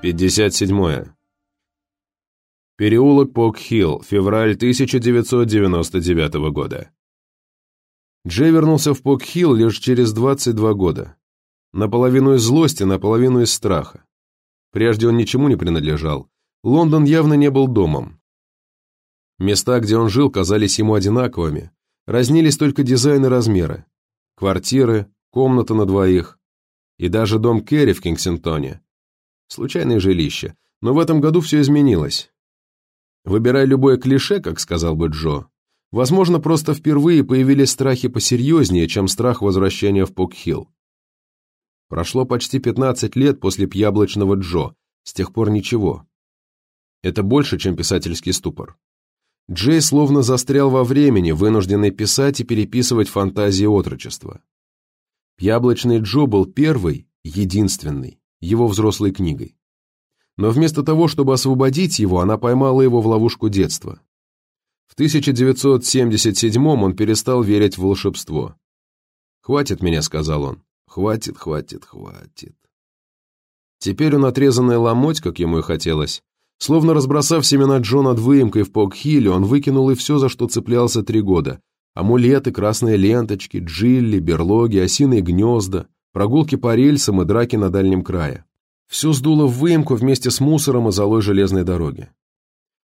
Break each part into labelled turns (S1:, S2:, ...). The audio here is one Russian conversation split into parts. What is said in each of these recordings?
S1: 57. Переулок Пок-Хилл, февраль 1999 года. Джей вернулся в Пок-Хилл лишь через 22 года. Наполовину из злости, наполовину из страха. Прежде он ничему не принадлежал. Лондон явно не был домом. Места, где он жил, казались ему одинаковыми. Разнились только дизайн и размеры. Квартиры, комната на двоих. И даже дом Керри в Кингсентоне. Случайное жилище. Но в этом году все изменилось. Выбирай любое клише, как сказал бы Джо. Возможно, просто впервые появились страхи посерьезнее, чем страх возвращения в Покхилл. Прошло почти 15 лет после пьяблочного Джо, с тех пор ничего. Это больше, чем писательский ступор. Джей словно застрял во времени, вынужденный писать и переписывать фантазии отрочества. Пьяблочный Джо был первый, единственный, его взрослой книгой. Но вместо того, чтобы освободить его, она поймала его в ловушку детства. В 1977 он перестал верить в волшебство. «Хватит меня», — сказал он. «Хватит, хватит, хватит». Теперь он отрезанный ломоть, как ему и хотелось. Словно разбросав семена Джо над выемкой в Покхилле, он выкинул и все, за что цеплялся три года. Амулеты, красные ленточки, джилли, берлоги, осиные гнезда, прогулки по рельсам и драки на дальнем крае. Все сдуло в выемку вместе с мусором и золой железной дороги.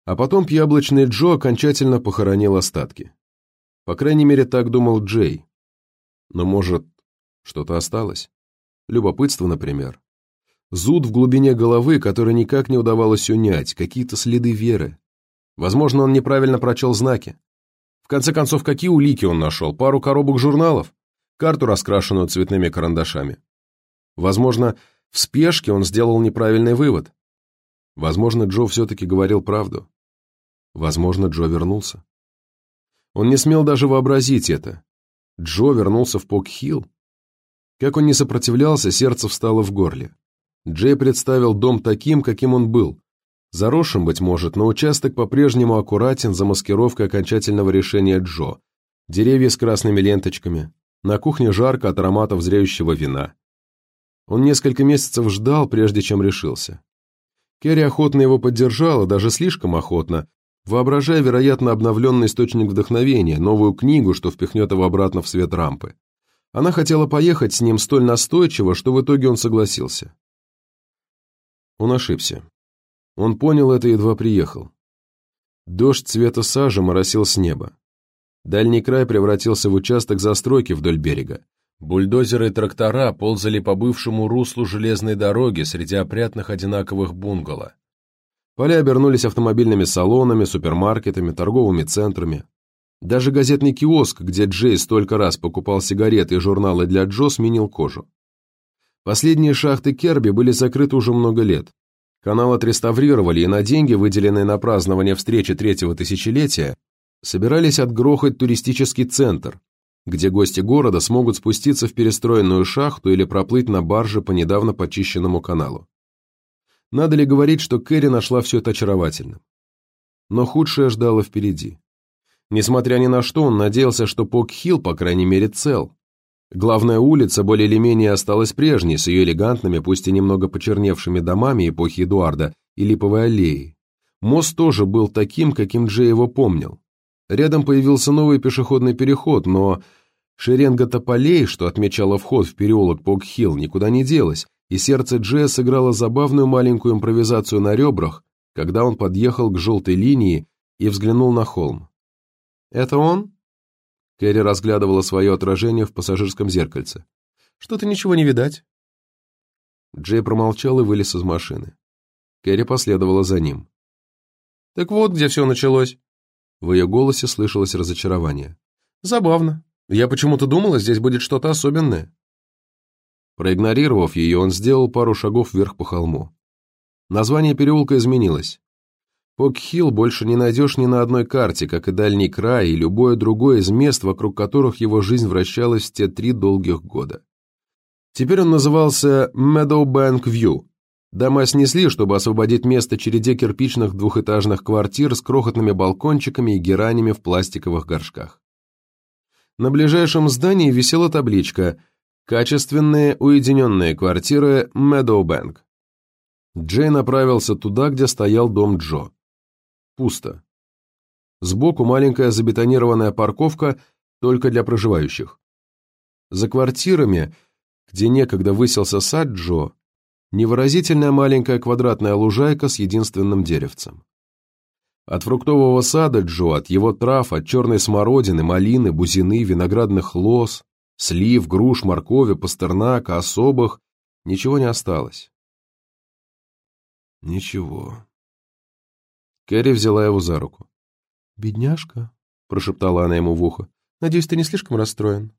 S1: А потом яблочный Джо окончательно похоронил остатки. По крайней мере, так думал Джей. Но, может, что-то осталось? Любопытство, например. Зуд в глубине головы, который никак не удавалось унять, какие-то следы веры. Возможно, он неправильно прочел знаки. В конце концов, какие улики он нашел? Пару коробок журналов? Карту, раскрашенную цветными карандашами? Возможно, в спешке он сделал неправильный вывод. Возможно, Джо все-таки говорил правду. Возможно, Джо вернулся. Он не смел даже вообразить это. Джо вернулся в Пок-Хилл. Как он не сопротивлялся, сердце встало в горле. Джей представил дом таким, каким он был. Заросшим, быть может, но участок по-прежнему аккуратен за маскировкой окончательного решения Джо. Деревья с красными ленточками. На кухне жарко от ароматов зреющего вина. Он несколько месяцев ждал, прежде чем решился. Керри охотно его поддержала, даже слишком охотно, воображая, вероятно, обновленный источник вдохновения, новую книгу, что впихнет его обратно в свет рампы. Она хотела поехать с ним столь настойчиво, что в итоге он согласился. Он ошибся. Он понял это, едва приехал. Дождь цвета сажи моросил с неба. Дальний край превратился в участок застройки вдоль берега. Бульдозеры и трактора ползали по бывшему руслу железной дороги среди опрятных одинаковых бунгало. Поля обернулись автомобильными салонами, супермаркетами, торговыми центрами. Даже газетный киоск, где Джей столько раз покупал сигареты и журналы для Джо, сменил кожу. Последние шахты Керби были закрыты уже много лет. Канал отреставрировали, и на деньги, выделенные на празднование встречи третьего тысячелетия, собирались отгрохать туристический центр, где гости города смогут спуститься в перестроенную шахту или проплыть на барже по недавно почищенному каналу. Надо ли говорить, что Кэрри нашла все это очаровательным? Но худшее ждало впереди. Несмотря ни на что, он надеялся, что Пок-Хилл, по крайней мере, цел. Главная улица более или менее осталась прежней, с ее элегантными, пусть и немного почерневшими домами эпохи Эдуарда и липовой аллеей. Мост тоже был таким, каким Джей его помнил. Рядом появился новый пешеходный переход, но шеренга тополей, что отмечала вход в переулок Пок-Хилл, никуда не делась, и сердце Джея сыграло забавную маленькую импровизацию на ребрах, когда он подъехал к желтой линии и взглянул на холм. «Это он?» Кэрри разглядывала свое отражение в пассажирском зеркальце. «Что-то ничего не видать». Джей промолчал и вылез из машины. Кэрри последовала за ним. «Так вот, где все началось». В ее голосе слышалось разочарование. «Забавно. Я почему-то думала, здесь будет что-то особенное». Проигнорировав ее, он сделал пару шагов вверх по холму. Название переулка изменилось. Покхилл больше не найдешь ни на одной карте, как и дальний край и любое другое из мест, вокруг которых его жизнь вращалась те три долгих года. Теперь он назывался Meadowbank View. Дома снесли, чтобы освободить место череде кирпичных двухэтажных квартир с крохотными балкончиками и геранями в пластиковых горшках. На ближайшем здании висела табличка «Качественные уединенные квартиры Meadowbank». Джей направился туда, где стоял дом Джо. Пусто. Сбоку маленькая забетонированная парковка только для проживающих. За квартирами, где некогда выселся сад Джо, невыразительная маленькая квадратная лужайка с единственным деревцем. От фруктового сада Джо, от его трав, от черной смородины, малины, бузины, виноградных лоз, слив, груш, моркови, пастернака, особых, ничего не осталось. Ничего. Кэрри взяла его за руку. «Бедняжка», — прошептала она ему в ухо, — «надеюсь, ты не слишком расстроен?»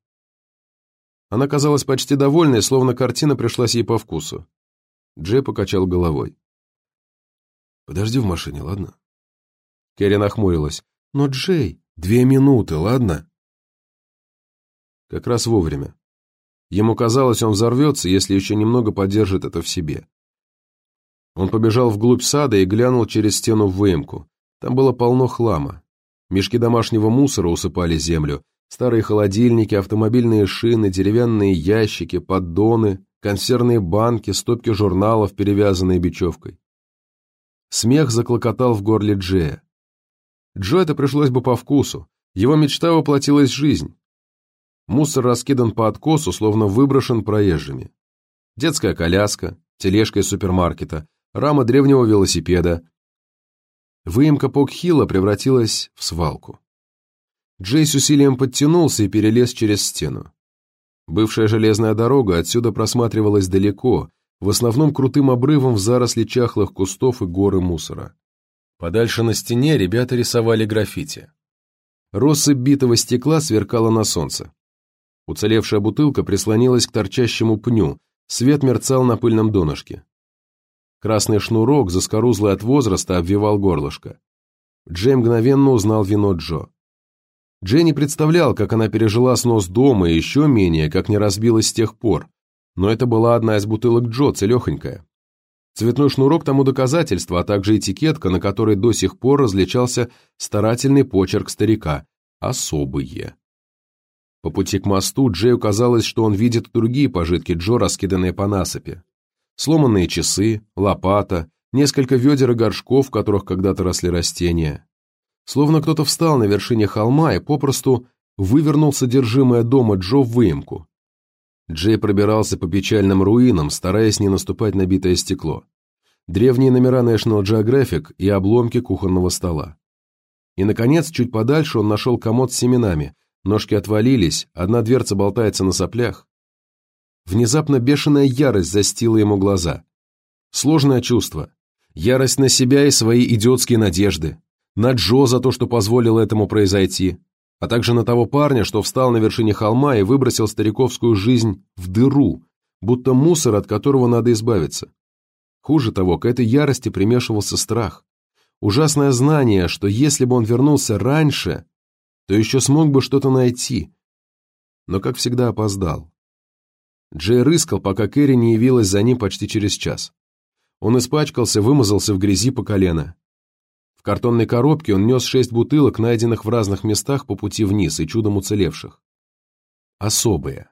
S1: Она казалась почти довольной, словно картина пришлась ей по вкусу. Джей покачал головой. «Подожди в машине, ладно?» Кэрри нахмурилась. «Но, Джей, две минуты, ладно?» Как раз вовремя. Ему казалось, он взорвется, если еще немного подержит это в себе. Он побежал вглубь сада и глянул через стену в выемку. Там было полно хлама. Мешки домашнего мусора усыпали землю, старые холодильники, автомобильные шины, деревянные ящики, поддоны, консервные банки, стопки журналов, перевязанные бечевкой. Смех заклокотал в горле Джея. Джо это пришлось бы по вкусу. Его мечта воплотилась в жизнь. Мусор раскидан по откосу, словно выброшен проезжими. Детская коляска, тележка из супермаркета, рама древнего велосипеда. Выемка Покхилла превратилась в свалку. Джей с усилием подтянулся и перелез через стену. Бывшая железная дорога отсюда просматривалась далеко, в основном крутым обрывом в заросли чахлых кустов и горы мусора. Подальше на стене ребята рисовали граффити. Россыпь битого стекла сверкала на солнце. Уцелевшая бутылка прислонилась к торчащему пню, свет мерцал на пыльном донышке. Красный шнурок, заскорузлый от возраста, обвивал горлышко. Джей мгновенно узнал вино Джо. Джей не представлял, как она пережила снос дома и еще менее, как не разбилась с тех пор, но это была одна из бутылок Джо, целехонькая. Цветной шнурок тому доказательство, а также этикетка, на которой до сих пор различался старательный почерк старика «Особые». По пути к мосту Джею казалось, что он видит другие пожитки Джо, раскиданные по насыпи. Сломанные часы, лопата, несколько ведер и горшков, в которых когда-то росли растения. Словно кто-то встал на вершине холма и попросту вывернул содержимое дома Джо в выемку. Джей пробирался по печальным руинам, стараясь не наступать на битое стекло. Древние номера National Geographic и обломки кухонного стола. И, наконец, чуть подальше он нашел комод с семенами. Ножки отвалились, одна дверца болтается на соплях. Внезапно бешеная ярость застила ему глаза. Сложное чувство. Ярость на себя и свои идиотские надежды. На Джо за то, что позволил этому произойти а также на того парня, что встал на вершине холма и выбросил стариковскую жизнь в дыру, будто мусор, от которого надо избавиться. Хуже того, к этой ярости примешивался страх. Ужасное знание, что если бы он вернулся раньше, то еще смог бы что-то найти. Но, как всегда, опоздал. Джей рыскал, пока Кэрри не явилась за ним почти через час. Он испачкался, вымазался в грязи по колено картонной коробке он нес шесть бутылок, найденных в разных местах по пути вниз и чудом уцелевших. Особые.